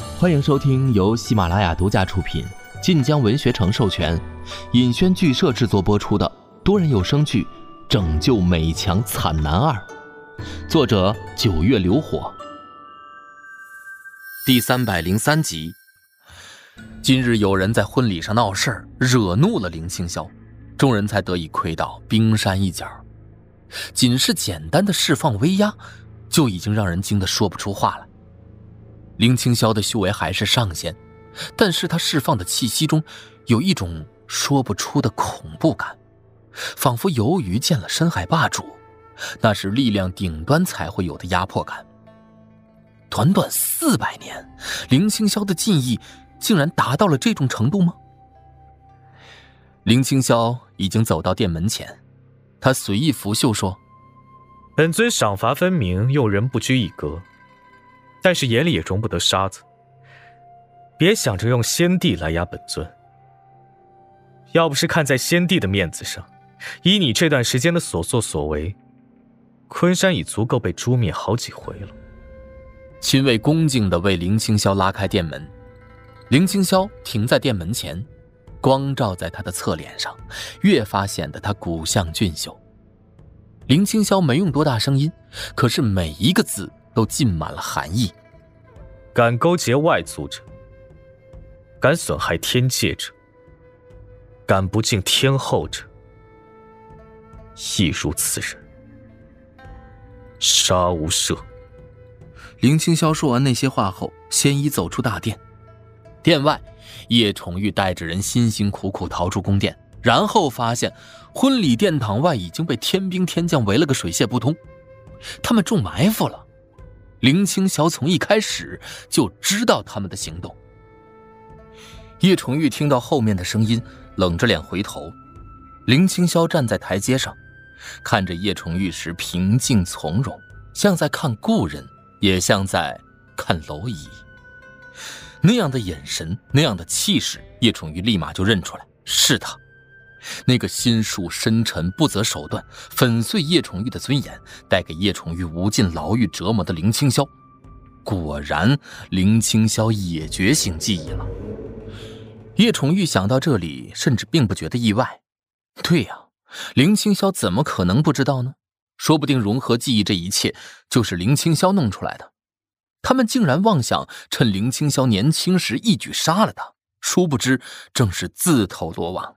欢迎收听由喜马拉雅独家出品、晋江文学城授权、尹轩剧社制作播出的多人有声剧《拯救美强惨男二》，作者九月流火，第三百零三集。今日有人在婚礼上闹事，惹怒了林青霄，众人才得以窥到冰山一角。仅是简单的释放威压，就已经让人惊得说不出话来。林青霄的修为还是上仙，但是他释放的气息中，有一种说不出的恐怖感，仿佛游鱼见了深海霸主，那是力量顶端才会有的压迫感。短短四百年，林青霄的进意竟然达到了这种程度吗？林青霄已经走到殿门前。他随意拂袖说：“本尊赏罚分明，用人不拘一格，但是眼里也容不得沙子。别想着用先帝来压本尊。要不是看在先帝的面子上，以你这段时间的所作所为，昆山已足够被诛灭好几回了。”秦卫恭敬地为林青霄拉开殿门，林青霄停在殿门前。光照在他的侧脸上，越发显得他骨相俊秀。林青霄没用多大声音，可是每一个字都浸满了寒意。敢勾结外族者，敢损害天界者，敢不敬天后者，亦如此人，杀无赦。林青霄说完那些话后，先一走出大殿，殿外。叶崇玉带着人辛辛苦苦逃出宫殿，然后发现婚礼殿堂外已经被天兵天将围了个水泄不通。他们中埋伏了。林青霄从一开始就知道他们的行动。叶崇玉听到后面的声音，冷着脸回头。林青霄站在台阶上，看着叶崇玉时平静从容，像在看故人，也像在看蝼蚁。那样的眼神，那样的气势，叶崇玉立马就认出来是他，那个心术深沉、不择手段粉碎叶崇玉的尊严，带给叶崇玉无尽牢狱折磨的林青霄。果然，林青霄也觉醒记忆了。叶崇玉想到这里，甚至并不觉得意外。对呀，林青霄怎么可能不知道呢？说不定融合记忆这一切，就是林青霄弄出来的。他们竟然妄想趁林青霄年轻时一举杀了他，殊不知正是自投罗网。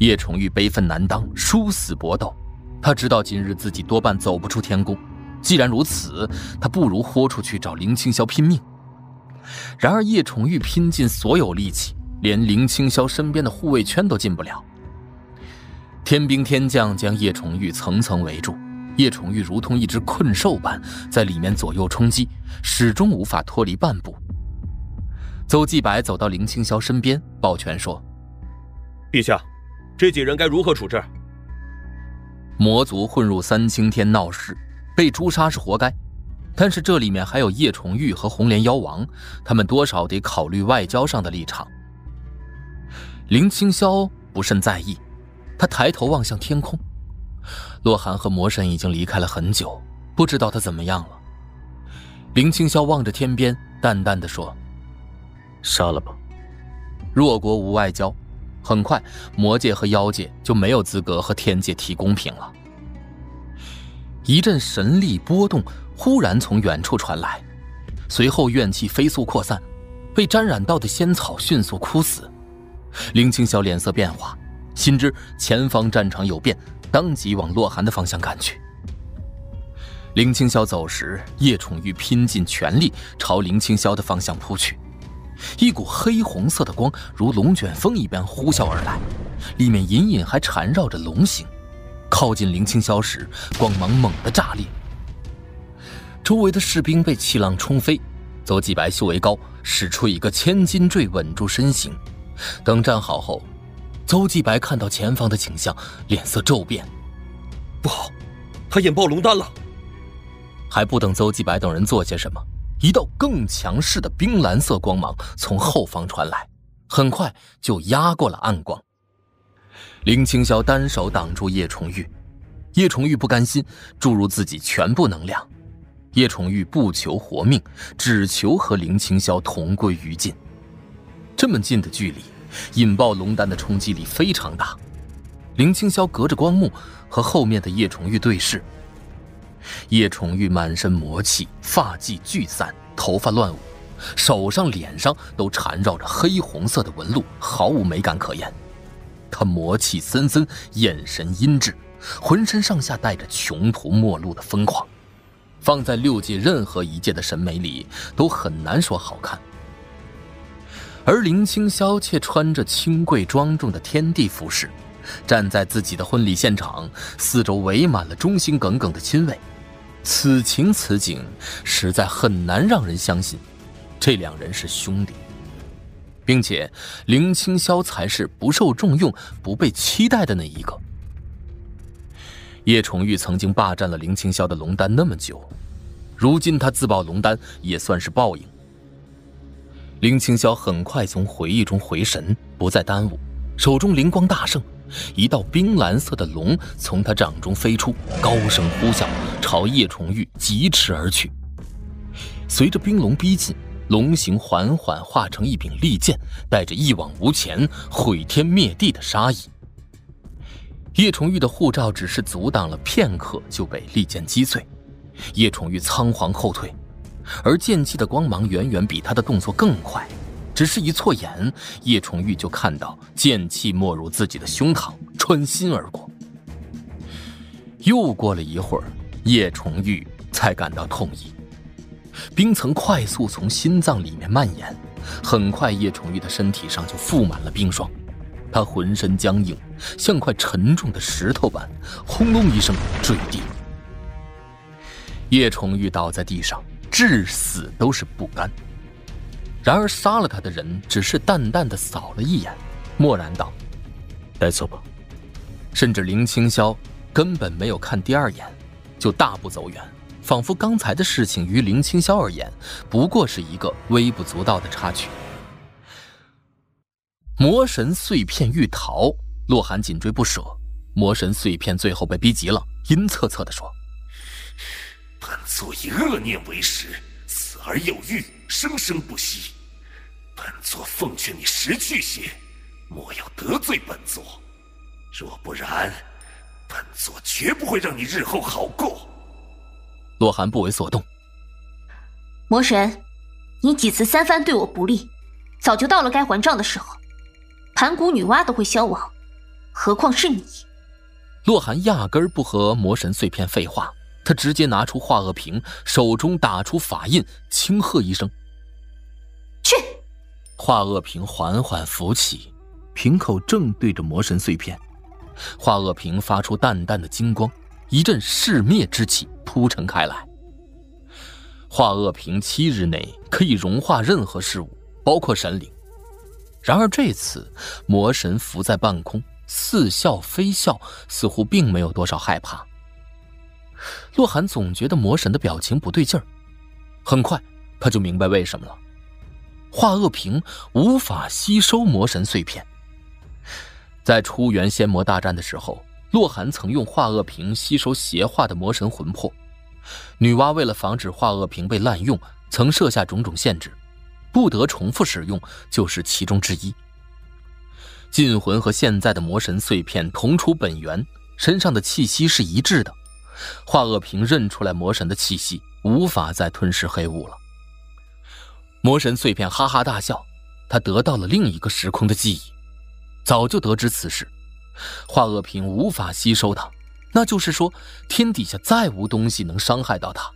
叶崇玉悲愤难当，殊死搏斗。他知道今日自己多半走不出天宫，既然如此，他不如豁出去找林青霄拼命。然而叶崇玉拼尽所有力气，连林青霄身边的护卫圈都进不了。天兵天将将叶崇玉层层围住。叶崇玉如同一只困兽般在里面左右冲击，始终无法脱离半步。邹继白走到林青霄身边，抱拳说：“陛下，这几人该如何处置？”魔族混入三清天闹事，被诛杀是活该。但是这里面还有叶崇玉和红莲妖王，他们多少得考虑外交上的立场。林青霄不甚在意，他抬头望向天空。洛寒和魔神已经离开了很久，不知道他怎么样了。林青霄望着天边，淡淡的说：“杀了吧。弱国无外交，很快魔界和妖界就没有资格和天界提公平了。”一阵神力波动忽然从远处传来，随后怨气飞速扩散，被沾染到的仙草迅速枯死。林青霄脸色变化，心知前方战场有变。当即往洛寒的方向赶去。林青霄走时，叶宠玉拼尽全力朝林青霄的方向扑去，一股黑红色的光如龙卷风一般呼啸而来，里面隐隐还缠绕着龙形。靠近林青霄时，光芒猛地炸裂，周围的士兵被气浪冲飞。邹继白修为高，使出一个千斤坠稳住身形。等站好后。邹继白看到前方的景象，脸色骤变。不好，他引爆龙丹了！还不等邹继白等人做些什么，一道更强势的冰蓝色光芒从后方传来，很快就压过了暗光。林青霄单手挡住叶崇玉，叶崇玉不甘心，注入自己全部能量。叶崇玉不求活命，只求和林青霄同归于尽。这么近的距离，引爆龙丹的冲击力非常大。林青霄隔着光幕和后面的叶崇玉对视。叶崇玉满身魔气，发髻聚散，头发乱舞，手上、脸上都缠绕着黑红色的纹路，毫无美感可言。他魔气森森，眼神阴鸷，浑身上下带着穷途末路的疯狂。放在六界任何一界的审美里，都很难说好看。而林青霄却穿着清贵庄重的天地服饰，站在自己的婚礼现场，四周围满了忠心耿耿的亲卫。此情此景，实在很难让人相信，这两人是兄弟，并且林青霄才是不受重用、不被期待的那一个。叶崇玉曾经霸占了林青霄的龙丹那么久，如今他自爆龙丹也算是报应。林青霄很快从回忆中回神，不再耽误，手中灵光大盛，一道冰蓝色的龙从他掌中飞出，高声呼啸，朝叶崇玉疾驰而去。随着冰龙逼近，龙形缓缓化成一柄利剑，带着一往无前、毁天灭地的杀意。叶崇玉的护罩只是阻挡了片刻，就被利剑击碎。叶崇玉仓皇后退，而剑气的光芒远远比他的动作更快。只是一错眼，叶崇玉就看到剑气没入自己的胸膛，穿心而过。又过了一会儿，叶崇玉才感到痛意，冰层快速从心脏里面蔓延，很快叶崇玉的身体上就覆满了冰霜。他浑身僵硬，像块沉重的石头般，轰隆一声坠地。叶崇玉倒在地上，至死都是不甘。然而杀了他的人只是淡淡的扫了一眼，默然道：“带走吧。”甚至林青霄根本没有看第二眼，就大步走远，仿佛刚才的事情于林青霄而言不过是一个微不足道的插曲。魔神碎片欲逃，洛寒紧追不舍。魔神碎片最后被逼急了，阴恻恻地说：“本座以恶念为食，死而有欲，生生不息。本座奉劝你识趣些，莫要得罪本座。若不然，本座绝不会让你日后好过。”洛寒不为所动。魔神，你几次三番对我不利，早就到了该还账的时候。盘古女娲都会消亡，何况是你？洛寒压根儿不和魔神碎片废话，他直接拿出化厄瓶，手中打出法印，轻喝一声：“去！”化厄瓶缓缓浮起，瓶口正对着魔神碎片，化厄瓶发出淡淡的金光，一阵噬灭之气铺陈开来。化厄瓶七日内可以融化任何事物，包括神灵。然而这次，魔神浮在半空，似笑非笑，似乎并没有多少害怕。洛寒总觉得魔神的表情不对劲儿，很快他就明白为什么了。化恶瓶无法吸收魔神碎片。在出元仙魔大战的时候，洛寒曾用化恶瓶吸收邪化的魔神魂魄。女娲为了防止化恶瓶被滥用，曾设下种种限制。不得重复使用，就是其中之一。禁魂和现在的魔神碎片同出本源，身上的气息是一致的。化恶瓶认出来魔神的气息，无法再吞噬黑雾了。魔神碎片哈哈大笑，他得到了另一个时空的记忆，早就得知此事。化恶瓶无法吸收它，那就是说，天底下再无东西能伤害到它。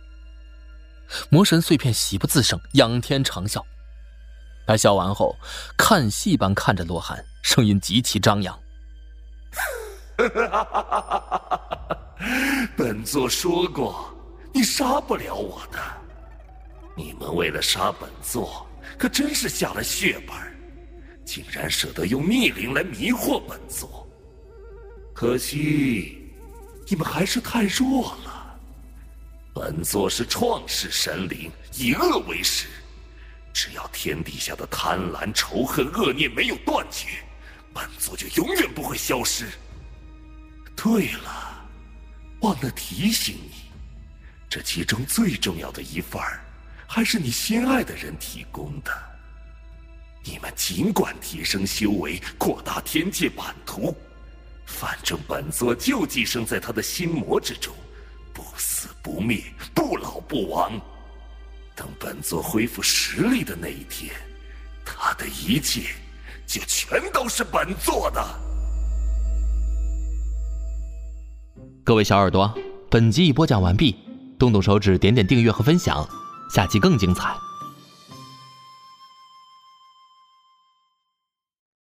魔神碎片喜不自胜，仰天长啸。他笑完后，看戏般看着洛寒，声音极其张扬：“ 本座说过，你杀不了我的。你们为了杀本座，可真是下了血本，竟然舍得用逆鳞来迷惑本座。可惜，你们还是太弱了。本座是创世神灵，以恶为食。”只要天底下的贪婪、仇恨、恶念没有断绝，本座就永远不会消失。对了，忘了提醒你，这其中最重要的一份儿，还是你心爱的人提供的。你们尽管提升修为，扩大天界版图，反正本座就寄生在他的心魔之中，不死不灭，不老不亡。等本座恢复实力的那一天，他的一切就全都是本座的。各位小耳朵，本集已播讲完毕，动动手指，点点订阅和分享，下期更精彩。